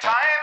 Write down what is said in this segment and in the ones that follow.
time.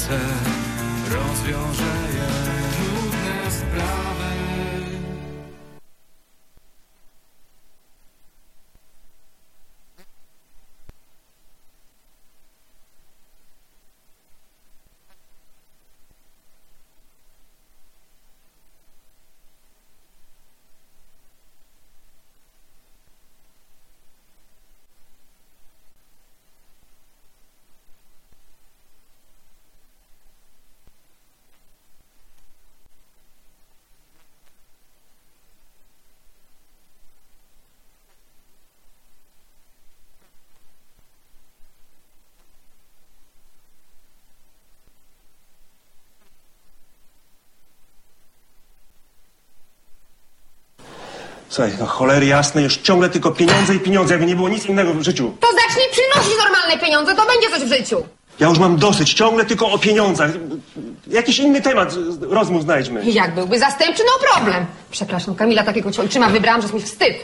Serce rozwiąże je Trudne sprawy Słuchaj, no cholery jasne, już ciągle tylko pieniądze i pieniądze, jakby nie było nic innego w życiu. To zacznij przynosić normalne pieniądze, to będzie coś w życiu. Ja już mam dosyć, ciągle tylko o pieniądzach. Jakiś inny temat rozmów znajdźmy. Jak byłby zastępczy, no problem. Przepraszam, Kamila, takiego ci ojczyma wybrałam, że jest mi wstyd.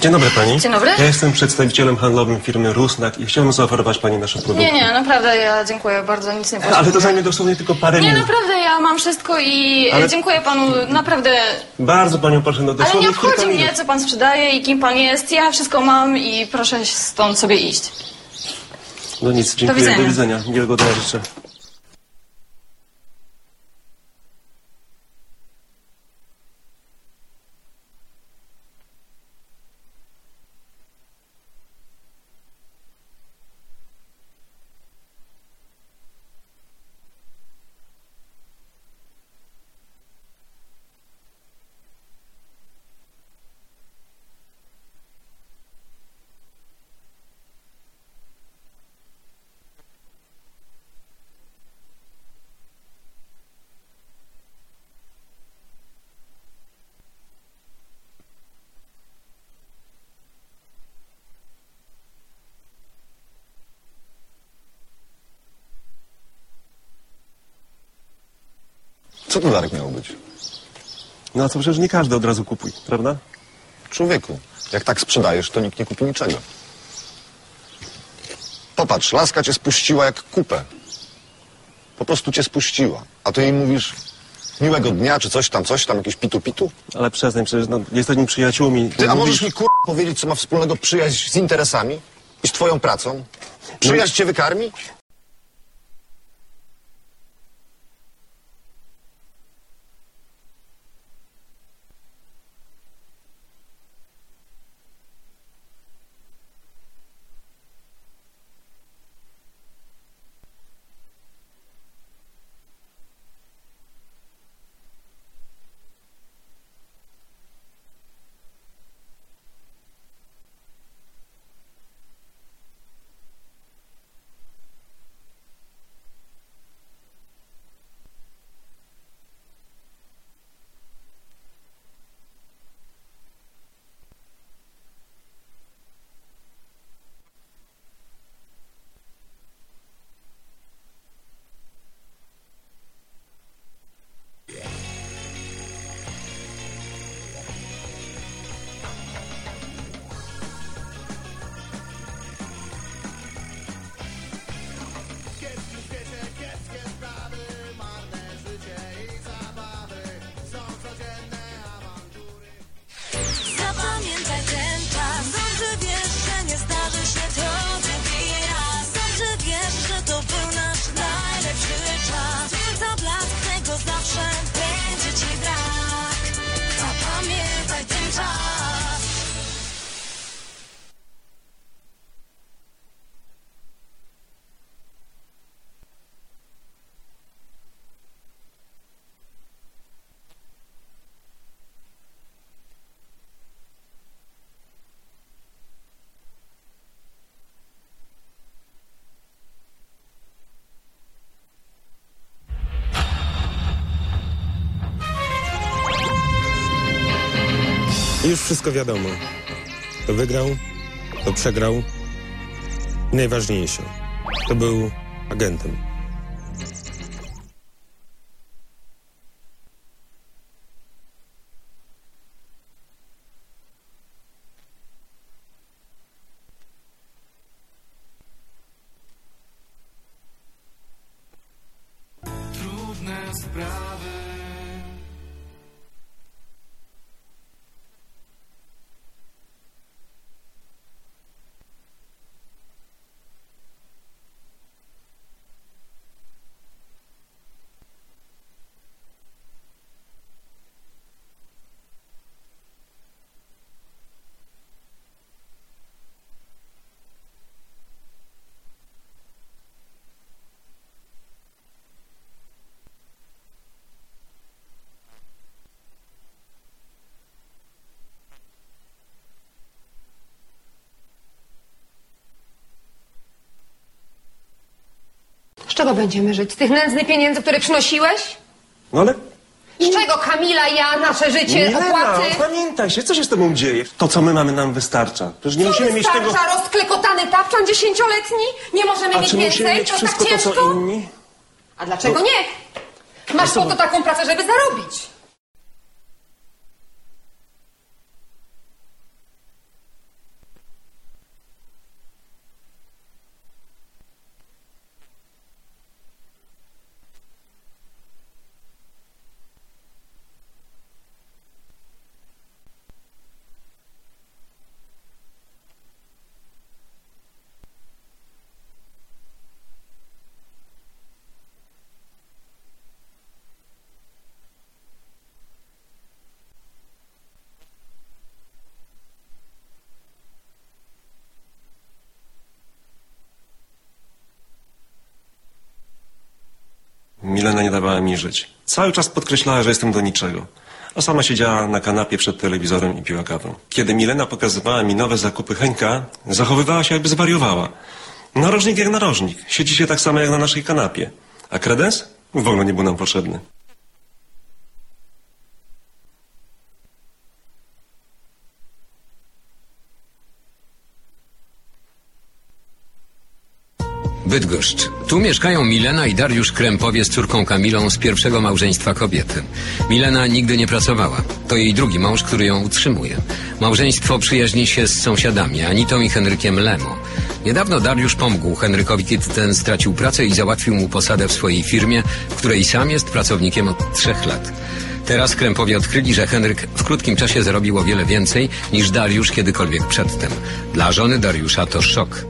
Dzień dobry pani. Dzień dobry. Ja jestem przedstawicielem handlowym firmy Rusnak i chciałbym zaoferować pani nasze produkty. Nie, nie, naprawdę ja dziękuję bardzo, nic nie potrzebuję. Ale to zajmie dosłownie tylko parę Nie, minut. naprawdę ja mam wszystko i Ale- dziękuję panu, naprawdę. Bardzo panią proszę, no Ale dosłownie nie kilka obchodzi minut. mnie, co pan sprzedaje i kim pan jest. Ja wszystko mam i proszę stąd sobie iść. No nic, dziękuję, widzenia. do widzenia. Miłego dnia życzę. Co to Darek miał być? No a co, przecież nie każdy od razu kupuj, prawda? Człowieku, jak tak sprzedajesz, to nikt nie kupi niczego. Popatrz, laska cię spuściła jak kupę. Po prostu cię spuściła. A ty jej mówisz miłego dnia, czy coś tam, coś tam, jakieś pitu-pitu? Ale przestań, przecież no, jesteśmy przyjaciółmi. Ty, a możesz mi kur... powiedzieć, co ma wspólnego przyjaźń z interesami i z twoją pracą? Przyjaźń cię wykarmi? I już wszystko wiadomo. To wygrał, to przegrał. I najważniejsze, to był agentem. Czego będziemy żyć? Z tych nędznych pieniędzy, które przynosiłeś? No ale Z czego Kamila, ja, nasze życie, Milena, opłaty? pamiętaj się, co się z tobą dzieje? To, co my mamy, nam wystarcza. Przecież nie musimy mieć tego... Rozklekotany tapczan dziesięcioletni? Nie możemy A mieć czy musimy więcej? mieć To wszystko tak to, ciężko? co inni? A dlaczego nie? Masz po to taką pracę, żeby zarobić. Milena nie dawała mi żyć. Cały czas podkreślała, że jestem do niczego. A sama siedziała na kanapie przed telewizorem i piła kawę. Kiedy Milena pokazywała mi nowe zakupy Henka, zachowywała się jakby zwariowała. Narożnik jak narożnik. Siedzi się tak samo jak na naszej kanapie. A kredens? W ogóle nie był nam potrzebny. Bydgoszcz. Tu mieszkają Milena i Dariusz Krępowie z córką Kamilą z pierwszego małżeństwa kobiety. Milena nigdy nie pracowała. To jej drugi mąż, który ją utrzymuje. Małżeństwo przyjaźni się z sąsiadami Anitą i Henrykiem Lemo. Niedawno Dariusz pomógł Henrykowi, kiedy ten stracił pracę i załatwił mu posadę w swojej firmie, w której sam jest pracownikiem od trzech lat. Teraz Krępowie odkryli, że Henryk w krótkim czasie zarobił o wiele więcej niż Dariusz kiedykolwiek przedtem. Dla żony Dariusza to szok.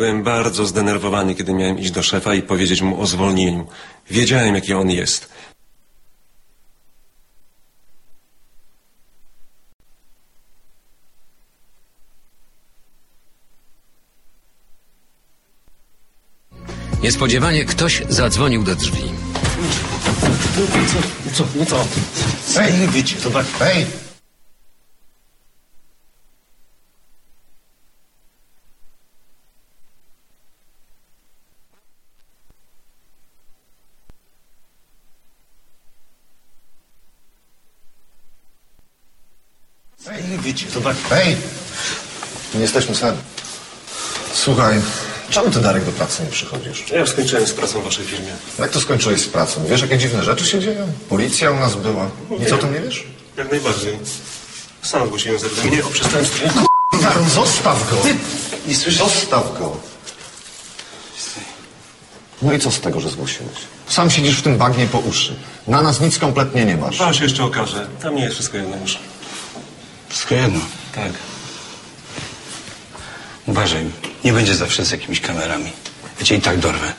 Byłem bardzo zdenerwowany, kiedy miałem iść do szefa i powiedzieć mu o zwolnieniu. Wiedziałem, jaki on jest. Niespodziewanie ktoś zadzwonił do drzwi. Co, no co? Hej, wiecie, zobacz. Hej! Hej, wiecie, zobacz. Hej! Nie jesteśmy sami. Słuchaj, czemu ty, Darek, do pracy nie przychodzisz? Ja już skończyłem z pracą w waszej firmie. Jak to skończyłeś z pracą? Wiesz, jakie dziwne rzeczy się dzieją? Policja u nas była. Nic o tym nie wiesz? Jak najbardziej. Sam zgłosiłem zawiadomienie o przestępstwie. Darek, zostaw go! Nie słyszysz? Zostaw go! No i co z tego, że zgłosiłeś? Sam siedzisz w tym bagnie po uszy. Na nas nic kompletnie nie masz. Wam się jeszcze okaże. Tam nie jest wszystko jedno już. Wszystko jedno. Tak. Uważaj, nie będzie zawsze z jakimiś kamerami. Ja cię i tak dorwę.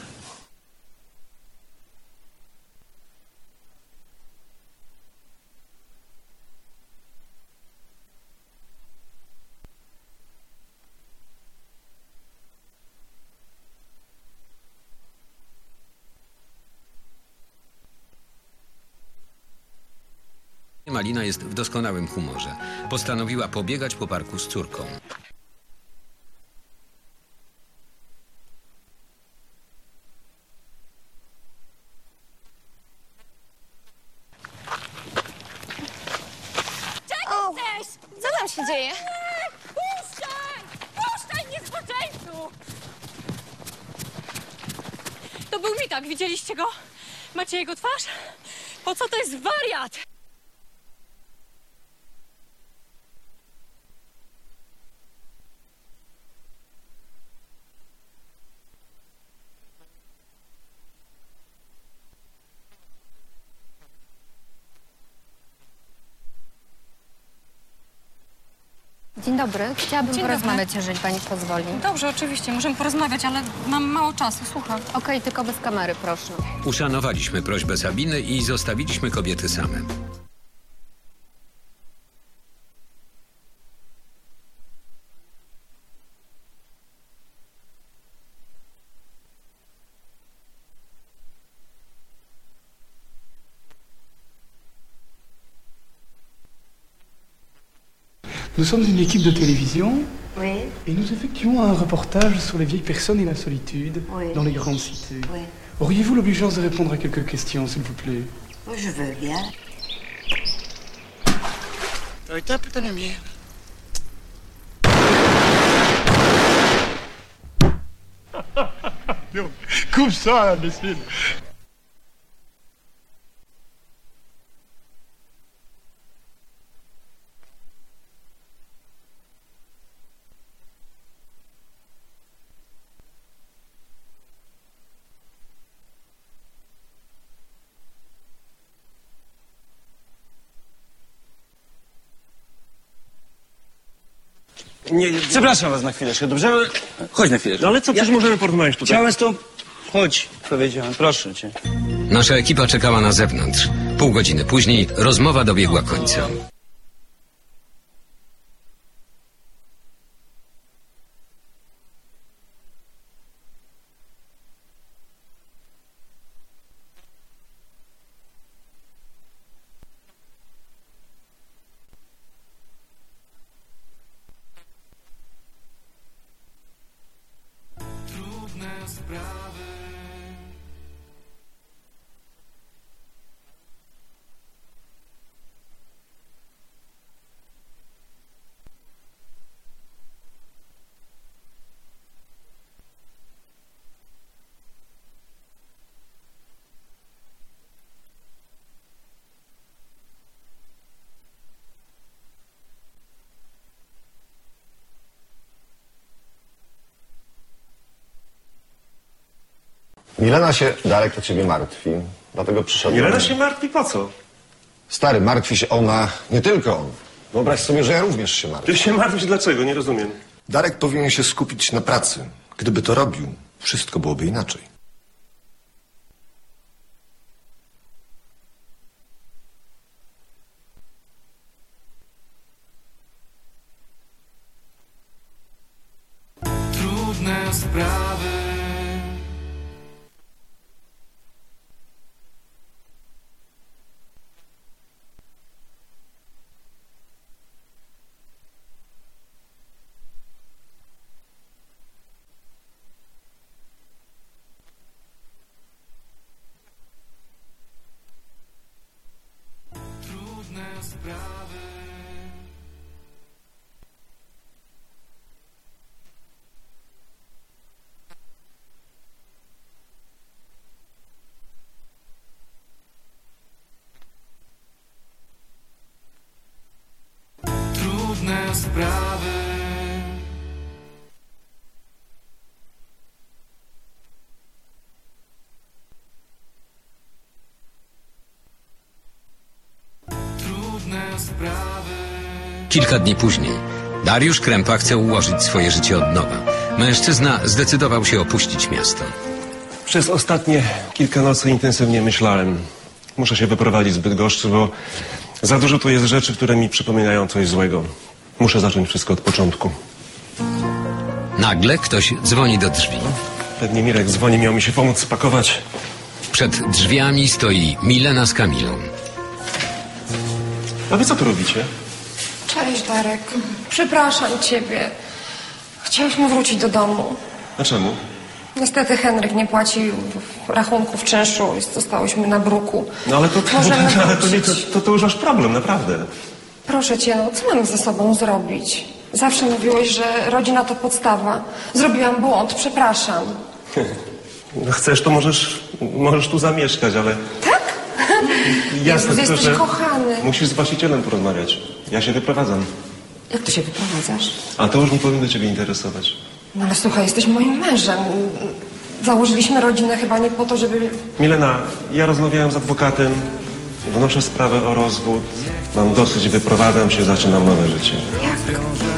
Malina jest w doskonałym humorze. Postanowiła pobiegać po parku z córką. Co tam się dzieje? Puszczaj! Puszczaj mnie, zboczeńcu! To był Witak, widzieliście go? Macie jego twarz? Po co to jest wariat? Dzień dobry. Chciałabym Dzień porozmawiać, jeżeli pani pozwoli. Dobrze, oczywiście, możemy porozmawiać, ale mam mało czasu, słucham. Okej, tylko bez kamery, proszę. Uszanowaliśmy prośbę Sabiny i zostawiliśmy kobiety same. Nous sommes une équipe de télévision. Oui. Et nous effectuons un reportage sur les vieilles personnes et la solitude dans les grandes cités. Auriez-vous l'obligeance de répondre à quelques questions, s'il vous plaît? Je veux bien. Euh, T'as un peu ta lumière. Coupe ça, imbécile Nie, Przepraszam was na chwileczkę, dobrze? Chodź na chwileczkę. No ale co, przecież możemy porozmawiać tutaj. Chciałem z tą... Chodź, powiedziałem, proszę cię. Nasza ekipa czekała na zewnątrz. Pół godziny później rozmowa dobiegła końca. Milena się, Darek, o ciebie martwi. Dlatego przyszedłem. Milena się martwi po co? Stary, martwi się ona, nie tylko on. Wyobraź sobie, że ja również się martwię. Ty się martwisz dlaczego? Nie rozumiem. Darek powinien się skupić na pracy. Gdyby to robił, wszystko byłoby inaczej. Trudne sprawy. Trudne sprawy. Trudne sprawy. Kilka dni później Dariusz Krępa chce ułożyć swoje życie od nowa. Mężczyzna zdecydował się opuścić miasto. Przez ostatnie kilka nocy intensywnie myślałem. Muszę się wyprowadzić z Bydgoszczy, bo za dużo tu jest rzeczy, które mi przypominają coś złego. Muszę zacząć wszystko od początku. Nagle ktoś dzwoni do drzwi. Pewnie Mirek dzwoni, miał mi się pomóc spakować. Przed drzwiami stoi Milena z Kamilą. A wy co tu robicie? Cześć, Darek. Przepraszam ciebie. Chciałyśmy wrócić do domu. A czemu? Niestety Henryk nie płacił rachunków czynszu i zostałyśmy na bruku. No ale to, Możemy ale to, nie, to, to, to już wasz problem, naprawdę. Proszę cię, no co mamy ze sobą zrobić? Zawsze mówiłeś, że rodzina to podstawa. Zrobiłam błąd, przepraszam. No chcesz, to możesz, możesz tu zamieszkać, ale Tak? jasne, tylko, jesteś że kochany. musisz z właścicielem porozmawiać. Ja się wyprowadzam. Jak to się wyprowadzasz? A to już nie powinno ciebie interesować. No ale słuchaj, jesteś moim mężem. Założyliśmy rodzinę chyba nie po to, żeby... Milena, ja rozmawiałem z adwokatem, wnoszę sprawę o rozwód, mam dosyć, wyprowadzam się, zaczynam nowe życie. Jak?